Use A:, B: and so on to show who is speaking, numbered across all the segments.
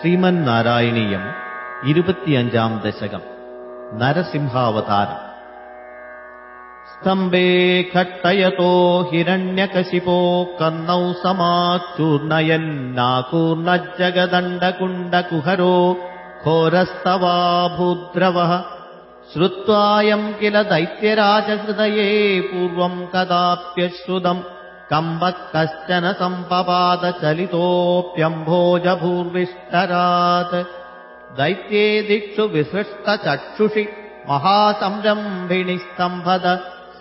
A: ശ്രീമൻ നാരായണീയം ഇരുപത്തിയഞ്ചാം ദശകം നരസിംഹാവതാരം. स्तम्भे खट्टयतो हिरण्यकशिपो कन्नौ समाच्चूर्णयन्नाकूर्णज्जगदण्डकुण्डकुहरो घोरस्तवाभूद्रवः श्रुत्वायम् किल दैत्यराजहृदये पूर्वम् कदाप्यश्रुतम् कम्बः कश्चन सम्पपादचलितोऽप्यम्भोजभूर्विष्टरात् दैत्ये दिक्षु विसृष्टचक्षुषि महासंरम्भिणि स्तम्भद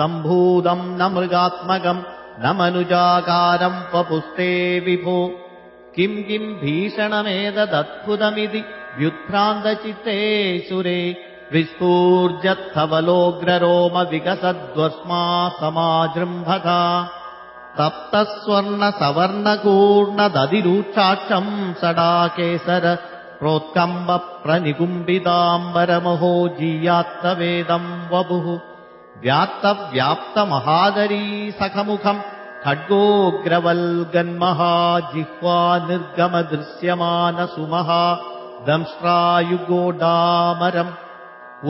A: सम्भूतम् न मृगात्मकम् न मनुजाकारम् वपुस्ते विभो। किम् किम् भीषणमेतदद्भुतमिति व्युत्भ्रान्तचित्ते सुरे विस्फूर्जत्थवलोग्ररोमविकसद्वस्मा समाजृम्भता तप्तस्वर्णसवर्णकूर्णदधिरूक्षाक्षम् सडाकेसर प्रोत्कम्बप्रनिकुम्बिताम्बरमहो जीयात्तवेदम् वपुः व्याप्तव्याप्तमहादरी सखमुखम् खड्गोग्रवल्गन्महाजिह्वा निर्गमदृश्यमानसुमहा दंष्ट्रायुगोडामरम्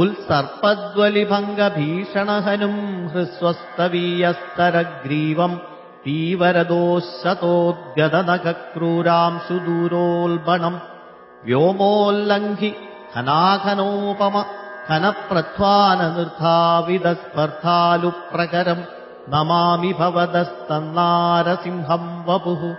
A: उल्सर्पद्वलिभङ्गभीषणहनुम् हृस्वस्तवीयस्तरग्रीवम् तीवरदोशतोद्गदनखक्रूराम् सुदूरोल्बणम् व्योमोल्लङ्घि खनाखनोपम खनप्रध्वाननृथाविदस्पर्धालुप्रकरम् नमामि भवदस्तन्नारसिंहम् वपुः।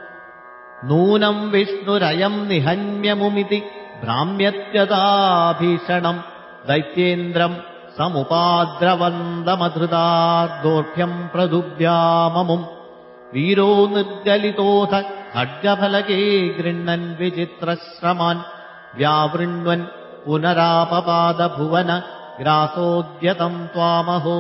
A: नूनम् विष्णुरयम् निहन्यमुमिति भ्राम्यत्यदाभीषणम् दैत्येन्द्रम् समुपाद्रवन्दमधृतार्दोर्भ्यम् प्रदुभ्याममुम्। वीरो निर्गलितोऽथ खड्गफलके गृह्णन् विचित्रश्रमान् व्यावृण्वन् पुनरापपादभुवन ग्रासोद्यतम् त्वामहो।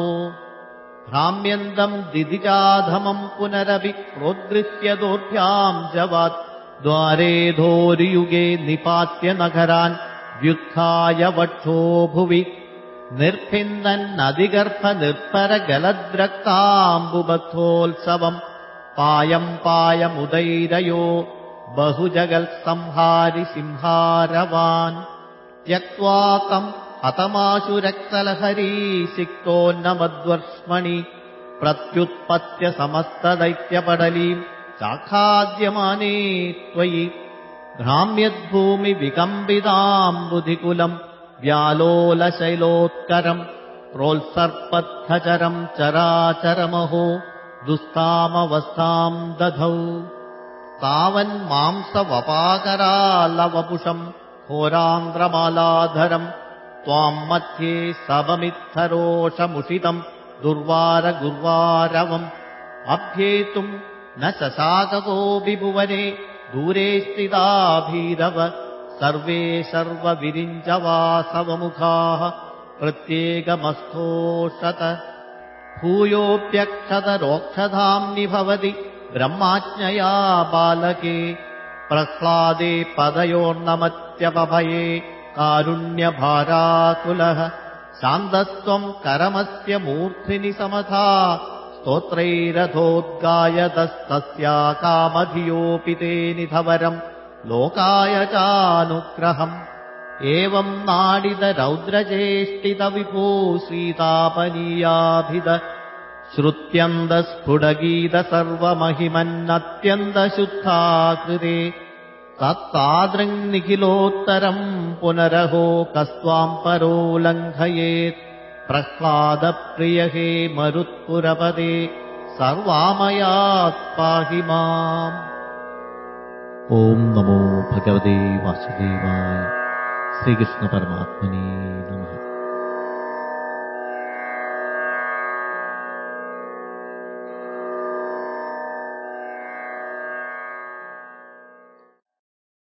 A: भ्राम्यन्तम् दिदिजाधमम् पुनरपि प्रोद्गृह्य दोर्भ्याम् जवात् द्वारे धोरियुगे निपात्य नगरान् व्युत्थाय वक्षो भुवि। निर्भिन्दन्नदिगर्भनिर्भरगलद्रक्ताम्बुबद्धोत्सवम् पायम् पायमुदैरयो बहुजगल्संहारि सिंहारवान् त्यक्त्वा तम् हतमाशुरक्तलहरी सिक्तोन्नमद्वर्ष्मणि प्रत्युत्पत्य समस्तदैत्यपडलीम् चाखाद्यमाने त्वयि भ्राम्यद्भूमिविकम्बिताम्बुधिकुलम् व्यालोलशैलोत्करम् प्रोत्सर्पद्धचरम् चराचरमहो दुस्तामवस्थाम् दधौ तावन्मांसवपाकरालवपुषम् घोरान्द्रमालाधरम् त्वाम् मध्ये सबमित्थरोषमुषितम् दुर्वारगुर्वारवम् अभ्येतुम् न शशाकको विभुवने दूरे स्थिताभीरव सर्वे सर्वविरिञ्चवासवमुखाः प्रत्येकमस्थोषत भूयोऽप्यक्षतरोक्षधाम्नि भवति ब्रह्माज्ञया बालके प्रह्लादे पदयोर्नमत्यपभये कारुण्यभाराकुलः शान्तस्त्वम् करमस्य मूर्ध्नि समथा स्तोत्रैरथोद्गायतस्तस्या कामधियोऽपि ते निधवरम् लोकाय चानुग्रहम्। एवम् नाडितरौद्रचेष्टितविभो सीतापनीयाभिद श्रुत्यन्तस्फुटगीत सर्वमहिमन्नत्यन्तशुद्धा कृते तत्तादृङ्निखिलोत्तरम् पुनरहो कस्त्वाम् परो लङ्घयेत् प्रह्लादप्रिय हे मरुत्पुरपदे सर्वामयात् पाहि माम्।
B: ॐ नमो भगवते वासुदेवाय। श्रीकृष्णपरमात्मने नमः